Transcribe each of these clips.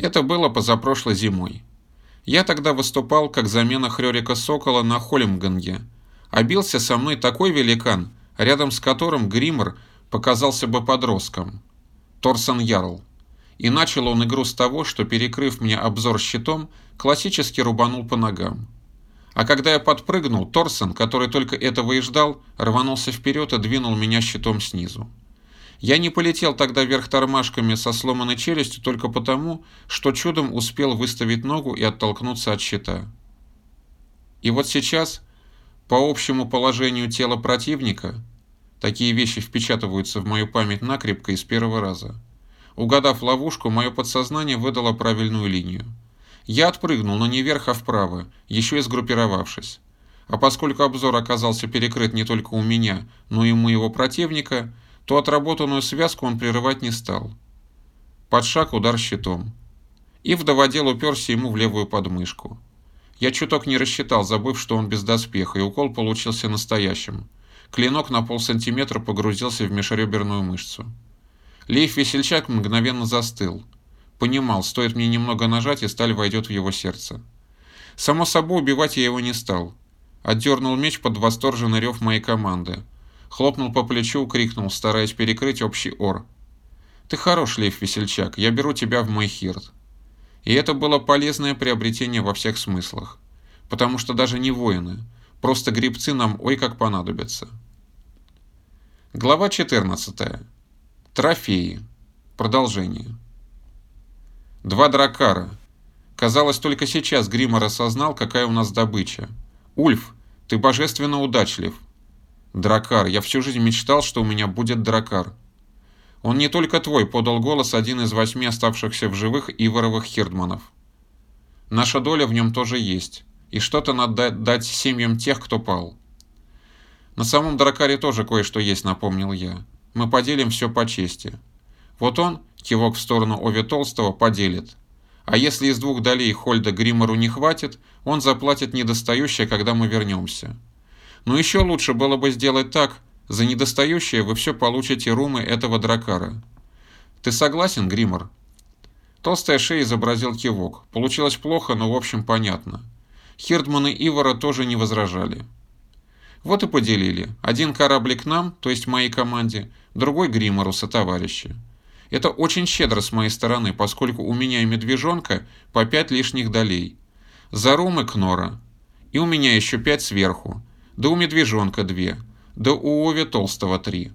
Это было позапрошлой зимой. Я тогда выступал как замена Хрёрика Сокола на Холмганге, а бился со мной такой великан, рядом с которым Гриммер показался бы подростком. Торсон Ярл. И начал он игру с того, что, перекрыв мне обзор щитом, классически рубанул по ногам. А когда я подпрыгнул, Торсон, который только этого и ждал, рванулся вперед и двинул меня щитом снизу. Я не полетел тогда вверх тормашками со сломанной челюстью только потому, что чудом успел выставить ногу и оттолкнуться от щита. И вот сейчас, по общему положению тела противника, такие вещи впечатываются в мою память накрепко и с первого раза. Угадав ловушку, мое подсознание выдало правильную линию. Я отпрыгнул, но не вверх, а вправо, еще и сгруппировавшись. А поскольку обзор оказался перекрыт не только у меня, но и у моего противника, то отработанную связку он прерывать не стал. Под шаг удар щитом. И вдоводел уперся ему в левую подмышку. Я чуток не рассчитал, забыв, что он без доспеха, и укол получился настоящим. Клинок на полсантиметра погрузился в межреберную мышцу. Лейф Весельчак мгновенно застыл. Понимал, стоит мне немного нажать, и сталь войдет в его сердце. Само собой, убивать я его не стал. Отдернул меч под восторженный рев моей команды хлопнул по плечу, крикнул, стараясь перекрыть общий ор. «Ты хорош, Лев Весельчак, я беру тебя в мой хирт». И это было полезное приобретение во всех смыслах, потому что даже не воины, просто грибцы нам ой как понадобятся. Глава 14. Трофеи. Продолжение. Два дракара. Казалось, только сейчас Гриммор осознал, какая у нас добыча. «Ульф, ты божественно удачлив. «Дракар, я всю жизнь мечтал, что у меня будет дракар». «Он не только твой», — подал голос один из восьми оставшихся в живых Иворовых Хирдманов. «Наша доля в нем тоже есть, и что-то надо дать семьям тех, кто пал». «На самом дракаре тоже кое-что есть», — напомнил я. «Мы поделим все по чести. Вот он, кивок в сторону Ови Толстого, поделит. А если из двух долей Хольда Гриммору не хватит, он заплатит недостающее, когда мы вернемся». Но еще лучше было бы сделать так, за недостающее вы все получите румы этого дракара. Ты согласен, Гриммор? Толстая шея изобразил кивок. Получилось плохо, но в общем понятно. Хирдман и Ивара тоже не возражали. Вот и поделили. Один кораблик нам, то есть моей команде, другой Гриммору сотоварищи. Это очень щедро с моей стороны, поскольку у меня и медвежонка по пять лишних долей. За румы Кнора. И у меня еще пять сверху да у медвежонка две, да у Ови толстого три.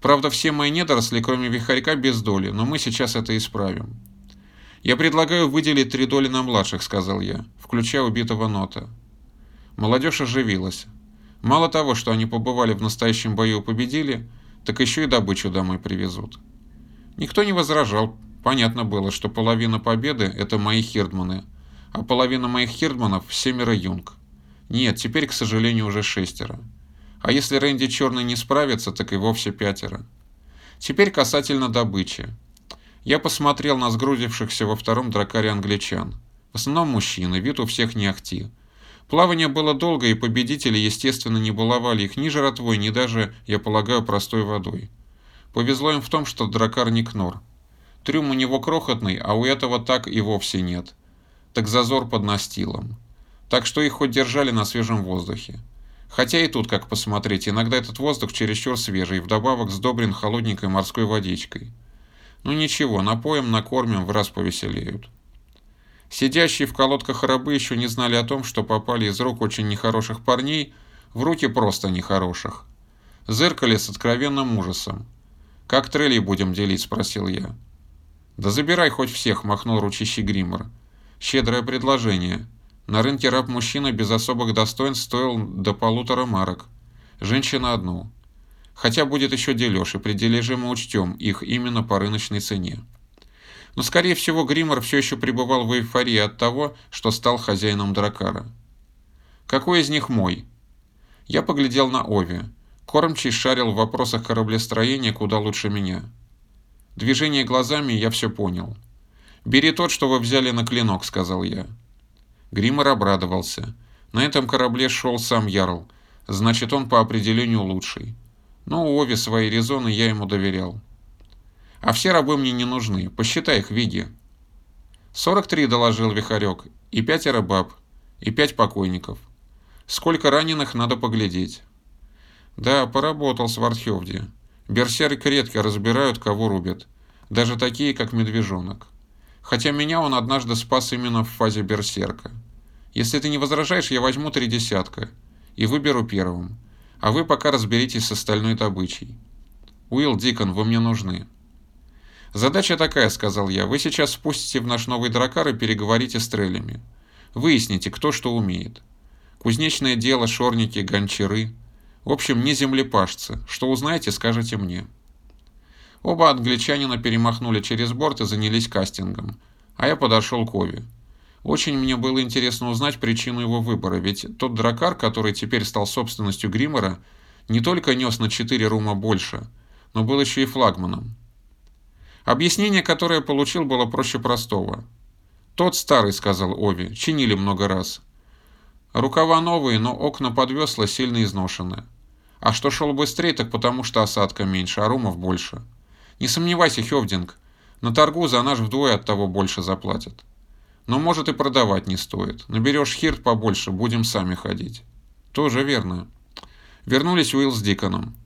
Правда, все мои недоросли, кроме вихарька, без доли, но мы сейчас это исправим. «Я предлагаю выделить три доли на младших», — сказал я, включая убитого нота. Молодежь оживилась. Мало того, что они побывали в настоящем бою и победили, так еще и добычу домой привезут. Никто не возражал. Понятно было, что половина победы – это мои хирдманы, а половина моих хирдманов – семеро юнг. Нет, теперь, к сожалению, уже шестеро. А если Рэнди Черный не справится, так и вовсе пятеро. Теперь касательно добычи. Я посмотрел на сгрудившихся во втором дракаре англичан. В основном мужчины, вид у всех не ахти. Плавание было долго, и победители, естественно, не баловали их ни жратвой, ни даже, я полагаю, простой водой. Повезло им в том, что дракар не кнор. Трюм у него крохотный, а у этого так и вовсе нет. Так зазор под настилом так что их хоть держали на свежем воздухе. Хотя и тут, как посмотреть, иногда этот воздух чересчур свежий, вдобавок сдобрен холодненькой морской водичкой. Ну ничего, напоем, накормим, в раз повеселеют. Сидящие в колодках рабы еще не знали о том, что попали из рук очень нехороших парней в руки просто нехороших. Зыркали с откровенным ужасом. «Как трелей будем делить?» – спросил я. «Да забирай хоть всех», – махнул ручищий Гриммер. «Щедрое предложение». На рынке раб-мужчина без особых достоинств стоил до полутора марок. Женщина одну. Хотя будет еще дележ, и при дележе мы учтем их именно по рыночной цене. Но, скорее всего, Гриммер все еще пребывал в эйфории от того, что стал хозяином Дракара. «Какой из них мой?» Я поглядел на Ови. Кормчий шарил в вопросах кораблестроения куда лучше меня. Движение глазами я все понял. «Бери тот, что вы взяли на клинок», — сказал я. Гриммер обрадовался. На этом корабле шел сам Ярл, значит он по определению лучший. Но у Ови свои резоны я ему доверял. А все рабы мне не нужны, посчитай их, Виги. «Сорок три», — доложил Вихарек, — «и пятеро баб, и пять покойников. Сколько раненых, надо поглядеть». «Да, поработал с Вартхевди. Берсерк редко разбирают, кого рубят. Даже такие, как Медвежонок. Хотя меня он однажды спас именно в фазе Берсерка. Если ты не возражаешь, я возьму три десятка и выберу первым, а вы пока разберитесь с остальной добычей. Уилл Дикон, вы мне нужны». «Задача такая», — сказал я. «Вы сейчас спустите в наш новый дракар и переговорите с трелями. Выясните, кто что умеет. Кузнечное дело, шорники, гончары. В общем, не землепашцы. Что узнаете, скажете мне». Оба англичанина перемахнули через борт и занялись кастингом, а я подошел к Ови. Очень мне было интересно узнать причину его выбора, ведь тот дракар, который теперь стал собственностью Гриммера, не только нес на 4 рума больше, но был еще и флагманом. Объяснение, которое я получил, было проще простого. «Тот старый», — сказал Ови, — «чинили много раз. Рукава новые, но окна под сильно изношены. А что шел быстрее, так потому что осадка меньше, а румов больше. Не сомневайся, Хевдинг, на торгу за наш вдвое от того больше заплатят. Но может и продавать не стоит. Наберешь хирт побольше, будем сами ходить». «Тоже верно». Вернулись Уилл с Диконом.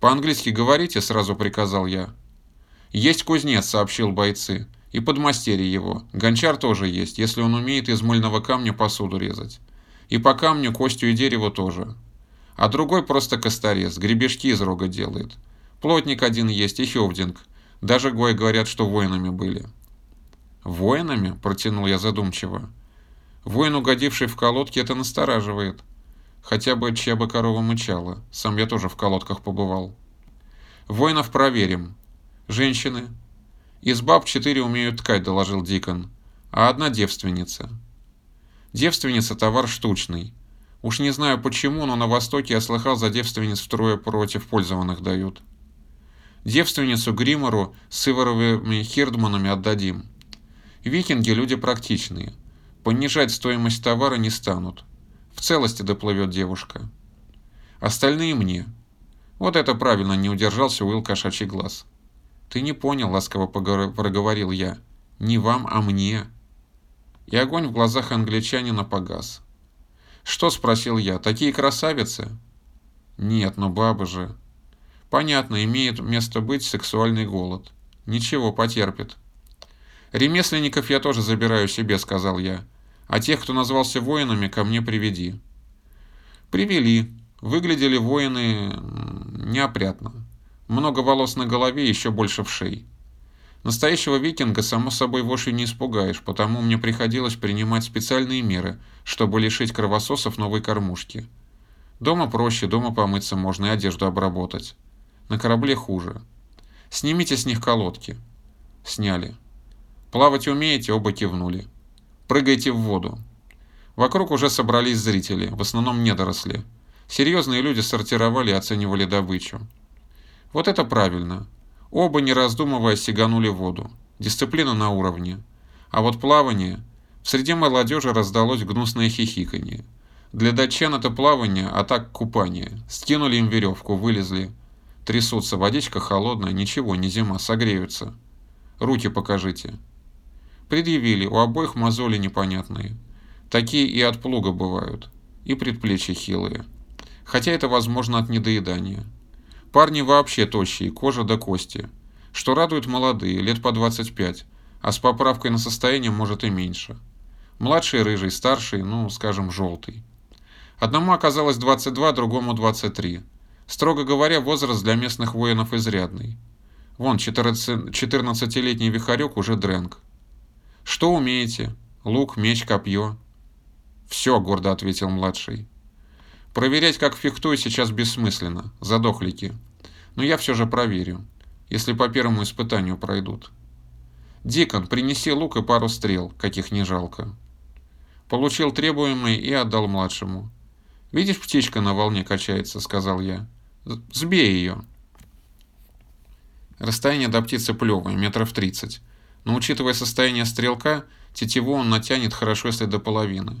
«По-английски говорите?» – сразу приказал я. «Есть кузнец», — сообщил бойцы. «И подмастерье его. Гончар тоже есть, если он умеет из мыльного камня посуду резать. И по камню, костью и дереву тоже. А другой просто косторез, гребешки из рога делает. Плотник один есть и Хевдинг. Даже Гой говорят, что воинами были». «Воинами?» – протянул я задумчиво. «Воин, угодивший в колодки, это настораживает. Хотя бы чья бы корова мычала. Сам я тоже в колодках побывал». «Воинов проверим. Женщины. Из баб четыре умеют ткать, доложил Дикон, а одна девственница. Девственница – товар штучный. Уж не знаю почему, но на Востоке я слыхал, за девственниц втрое против пользованных дают. Девственницу Гримору с Иваровыми Хирдманами отдадим. Викинги – люди практичные. Понижать стоимость товара не станут. В целости доплывет девушка. Остальные мне. Вот это правильно не удержался Уилл кошачий глаз. «Ты не понял», — ласково проговорил я. «Не вам, а мне». И огонь в глазах англичанина погас. «Что?» — спросил я. «Такие красавицы?» «Нет, но баба же...» «Понятно, имеет место быть сексуальный голод. Ничего, потерпит». «Ремесленников я тоже забираю себе», — сказал я. «А тех, кто назвался воинами, ко мне приведи». Привели. Выглядели воины неопрятно. Много волос на голове, еще больше в шее. Настоящего викинга, само собой, вовсе не испугаешь, потому мне приходилось принимать специальные меры, чтобы лишить кровососов новой кормушки. Дома проще, дома помыться можно и одежду обработать. На корабле хуже. Снимите с них колодки. Сняли. Плавать умеете, оба кивнули. Прыгайте в воду. Вокруг уже собрались зрители, в основном недоросли. Серьезные люди сортировали и оценивали добычу. Вот это правильно. Оба, не раздумывая, сиганули в воду. Дисциплина на уровне. А вот плавание... В среде молодежи раздалось гнусное хихиканье. Для датчан это плавание, а так купание. Скинули им веревку, вылезли. Трясутся, водичка холодная, ничего, не зима, согреются. Руки покажите. Предъявили, у обоих мозоли непонятные. Такие и от плуга бывают. И предплечья хилые. Хотя это возможно от недоедания. Парни вообще тощие, кожа до кости. Что радует молодые, лет по 25, а с поправкой на состояние может и меньше. Младший рыжий, старший, ну, скажем, желтый. Одному оказалось 22, другому 23. Строго говоря, возраст для местных воинов изрядный. Вон, 14-летний вихарек уже дрэнг. «Что умеете? Лук, меч, копье?» «Все», — гордо ответил младший. Проверять, как фехтую, сейчас бессмысленно. Задохлики. Но я все же проверю, если по первому испытанию пройдут. Дикон, принеси лук и пару стрел, каких не жалко. Получил требуемый и отдал младшему. «Видишь, птичка на волне качается», — сказал я. «Сбей ее». Расстояние до птицы плевое, метров тридцать. Но учитывая состояние стрелка, тетиву он натянет хорошо, если до половины.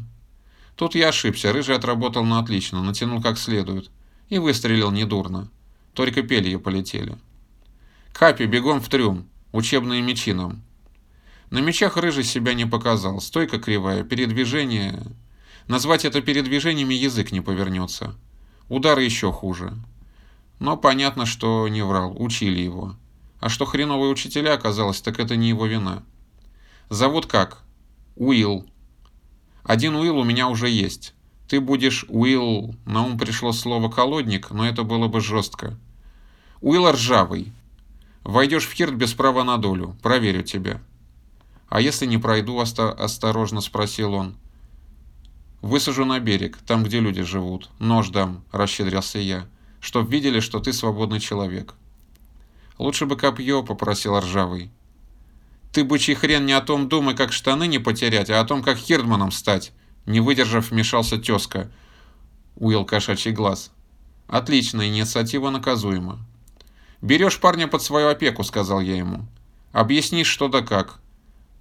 Тут я ошибся, рыжий отработал на отлично, натянул как следует. И выстрелил недурно. Только пелья полетели. Капи, бегом в трюм. Учебные мечи нам. На мечах рыжий себя не показал, стойка кривая, передвижение... Назвать это передвижениями язык не повернется. Удары еще хуже. Но понятно, что не врал, учили его. А что хреновые учителя оказалось, так это не его вина. Зовут как? Уилл. Один Уилл у меня уже есть. Ты будешь Уилл... На ум пришло слово «колодник», но это было бы жестко. Уилл ржавый. Войдешь в Хирт без права на долю. Проверю тебя. А если не пройду, оста осторожно спросил он. Высажу на берег, там, где люди живут. Нож дам, расщедрился я, чтоб видели, что ты свободный человек. Лучше бы копье, попросил ржавый. Ты, бычий хрен, не о том думай, как штаны не потерять, а о том, как Хирдманом стать. Не выдержав, вмешался тезка. Уилл кошачий глаз. Отличная инициатива наказуема. «Берешь парня под свою опеку», — сказал я ему. «Объяснишь, что да как.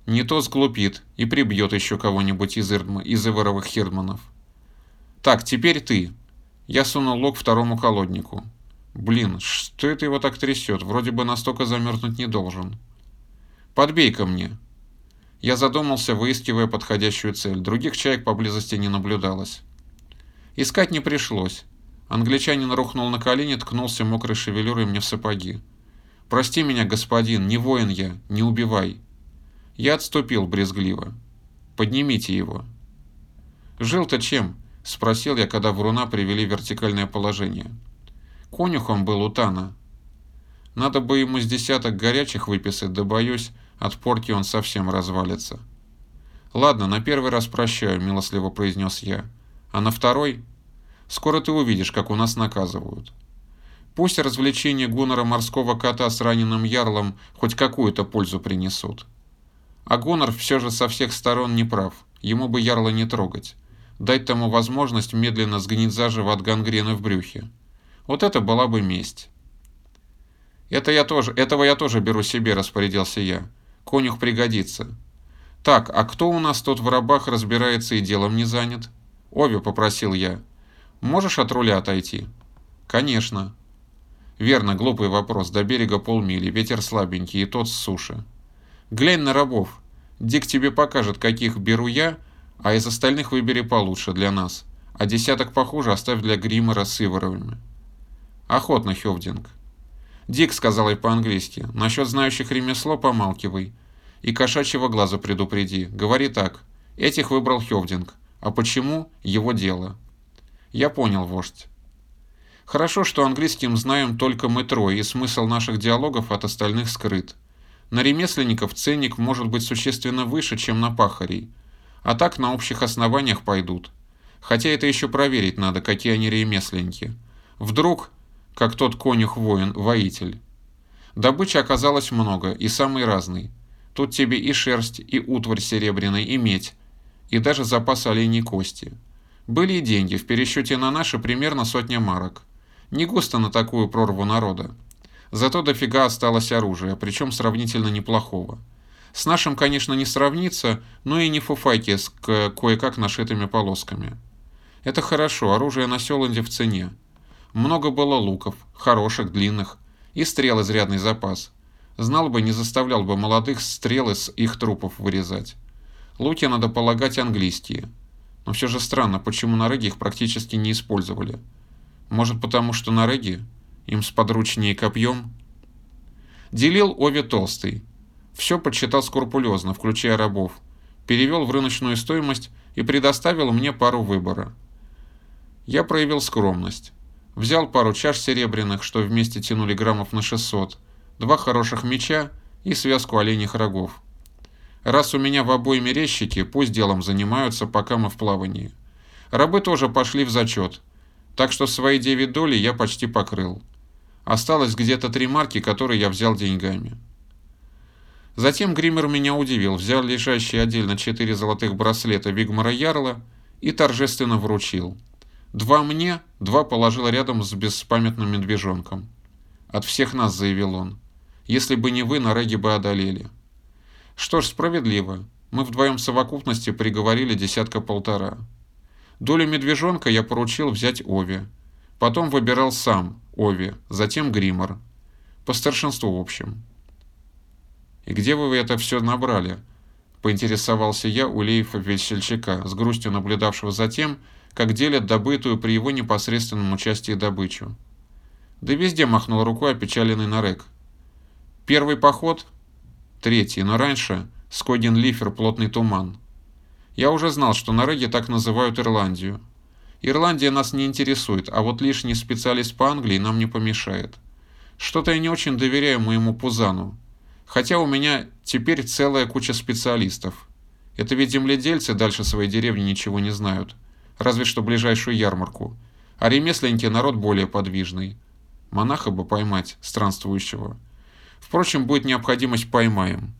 Не то сглупит и прибьет еще кого-нибудь из, Ирдма, из Иворовых Хирдманов». «Так, теперь ты». Я сунул лук второму колоднику. «Блин, что это его так трясет? Вроде бы настолько замерзнуть не должен». «Подбей ко мне». Я задумался, выискивая подходящую цель. Других человек поблизости не наблюдалось. Искать не пришлось. Англичанин рухнул на колени, ткнулся мокрой шевелюрой мне в сапоги. «Прости меня, господин, не воин я, не убивай». Я отступил брезгливо. «Поднимите его». «Жил-то чем?» — спросил я, когда вруна привели в вертикальное положение. Конюхом был у Тана. Надо бы ему с десяток горячих выписать, да боюсь, от порки он совсем развалится. «Ладно, на первый раз прощаю», — милостливо произнес я. «А на второй Скоро ты увидишь, как у нас наказывают. Пусть развлечения Гуннера морского кота с раненым ярлом хоть какую-то пользу принесут. А Гуннер все же со всех сторон не прав, ему бы ярла не трогать. Дать тому возможность медленно сгнить заживо от гангрены в брюхе. Вот это была бы месть. Это я тоже, этого я тоже беру себе, распорядился я. Конюх пригодится. Так, а кто у нас тут в рабах разбирается и делом не занят? Ови, попросил я. Можешь от руля отойти? Конечно. Верно, глупый вопрос. До берега полмили, ветер слабенький, и тот с суши. Глянь на рабов. Дик тебе покажет, каких беру я, а из остальных выбери получше для нас. А десяток похуже оставь для Гриммера с Иворовыми. Охотно, Хевдинг. Дик, сказал я по-английски, насчет знающих ремесло помалкивай. И кошачьего глаза предупреди. Говори так. Этих выбрал Хевдинг. А почему? Его дело. Я понял, вождь. Хорошо, что английским знаем только мы трое, и смысл наших диалогов от остальных скрыт. На ремесленников ценник может быть существенно выше, чем на пахарей. А так на общих основаниях пойдут. Хотя это еще проверить надо, какие они ремесленники. Вдруг, как тот конюх-воин, воитель. Добычи оказалось много, и самой разной. Тут тебе и шерсть, и утварь серебряная, и медь, и даже запас оленей кости. Были и деньги, в пересчете на наши примерно сотня марок. Не густо на такую прорву народа. Зато дофига осталось оружия, причем сравнительно неплохого. С нашим, конечно, не сравнится, но и не фуфайки с кое-как нашитыми полосками. Это хорошо, оружие на Селанде в цене. Много было луков, хороших, длинных, и стрел изрядный запас. Знал бы, не заставлял бы молодых стрел из их трупов вырезать. Луки, надо полагать, английские – но все же странно, почему на их практически не использовали. Может потому, что на реге им сподручнее копьем? Делил Ови Толстый. Все подсчитал скрупулезно, включая рабов. Перевел в рыночную стоимость и предоставил мне пару выбора. Я проявил скромность. Взял пару чаш серебряных, что вместе тянули граммов на 600, два хороших меча и связку оленьих рогов. Раз у меня в обоими резчики, пусть делом занимаются, пока мы в плавании. Рабы тоже пошли в зачет, так что свои девять доли я почти покрыл. Осталось где-то три марки, которые я взял деньгами. Затем Гриммер меня удивил, взял лежащие отдельно четыре золотых браслета Вигмара Ярла и торжественно вручил. Два мне, два положил рядом с беспамятным медвежонком. «От всех нас», — заявил он. «Если бы не вы, на Реге бы одолели». Что ж, справедливо. Мы вдвоем в совокупности приговорили десятка-полтора. Долю медвежонка я поручил взять Ови. Потом выбирал сам Ови, затем Гримор. По старшинству в общем. «И где вы это все набрали?» поинтересовался я у Лейфа-весельчака, с грустью наблюдавшего за тем, как делят добытую при его непосредственном участии добычу. Да везде махнул рукой опечаленный Нарек. Первый поход? Третий, но раньше Скогин Лифер плотный туман. Я уже знал, что на Реге так называют Ирландию. Ирландия нас не интересует, а вот лишний специалист по Англии нам не помешает. Что-то я не очень доверяю моему Пузану. Хотя у меня теперь целая куча специалистов. Это ведь земледельцы дальше своей деревни ничего не знают. Разве что ближайшую ярмарку. А ремесленники народ более подвижный. Монаха бы поймать, странствующего. Впрочем, будет необходимость поймаем.